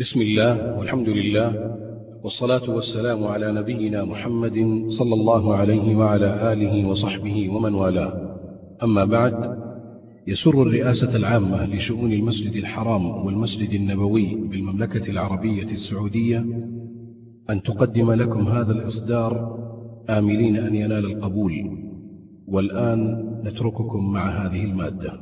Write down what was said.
بسم الله والحمد لله والصلاة والسلام على نبينا محمد صلى الله عليه وعلى آله وصحبه ومن والاه. أما بعد يسر الرئاسة العامة لشؤون المسجد الحرام والمسجد النبوي بالمملكة العربية السعودية أن تقدم لكم هذا الإصدار آملين أن ينال القبول. والآن نترككم مع هذه المادة.